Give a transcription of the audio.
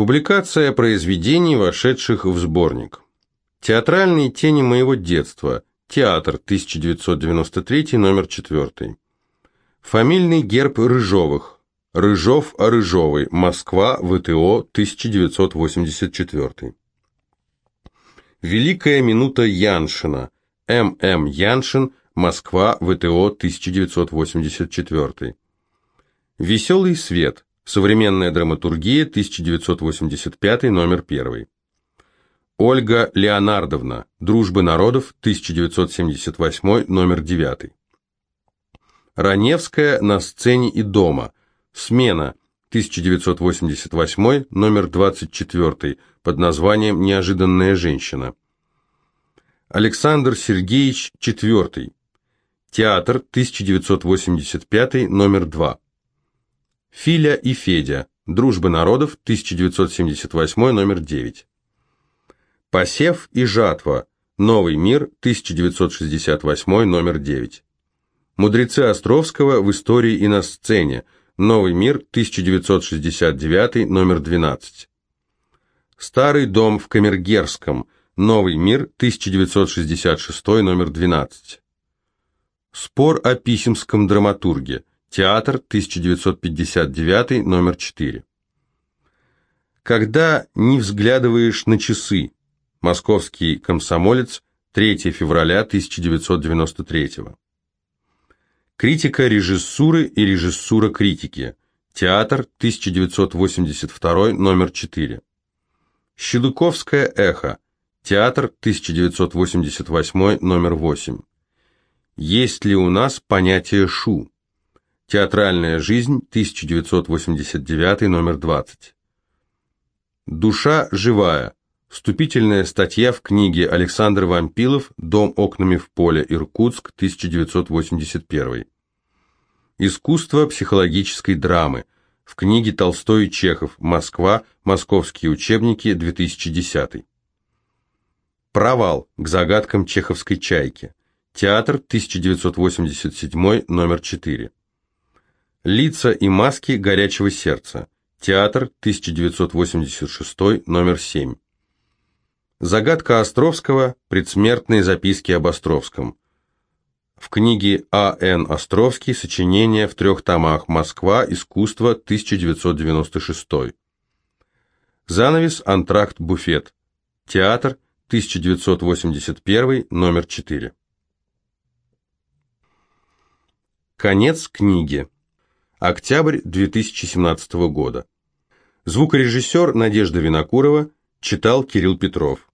Публикация произведений, вошедших в сборник. Театральные тени моего детства. Театр, 1993, номер 4. Фамильный герб Рыжовых. Рыжов о Рыжовой. Москва, ВТО, 1984. Великая минута Яншина. М.М. Яншин. Москва, ВТО, 1984. Веселый свет. Современная драматургия, 1985, номер 1. Ольга Леонардовна. Дружба народов, 1978, номер 9. Раневская на сцене и дома. Смена, 1988, номер 24, под названием «Неожиданная женщина». Александр Сергеевич IV. Театр, 1985, номер 2. Филя и Федя. Дружба народов, 1978, номер 9. Посев и жатва. Новый мир, 1968, номер 9. Мудрецы Островского в истории и на сцене. Новый мир, 1969, номер 12. Старый дом в Камергерском. Новый мир, 1966, номер 12. Спор о писемском драматурге. Театр, 1959, номер 4. Когда не взглядываешь на часы. Московский комсомолец, 3 февраля 1993. Критика режиссуры и режиссура критики. Театр, 1982, номер 4. Щелыковское эхо. Театр, 1988, номер 8. Есть ли у нас понятие «шу»? Театральная жизнь, 1989, номер 20. Душа живая. Вступительная статья в книге Александр Вампилов «Дом окнами в поле. Иркутск, 1981». Искусство психологической драмы. В книге Толстой и Чехов «Москва. Московские учебники. 2010». Провал к загадкам чеховской чайки. Театр, 1987, номер 4. Лица и маски горячего сердца. Театр, 1986, номер 7. Загадка Островского. Предсмертные записки об Островском. В книге А.Н. Островский. Сочинение в трех томах. Москва. Искусство. 1996. Занавес. Антракт. Буфет. Театр. 1981. Номер 4. Конец книги. Октябрь 2017 года. Звукорежиссер Надежда Винокурова читал Кирилл Петров.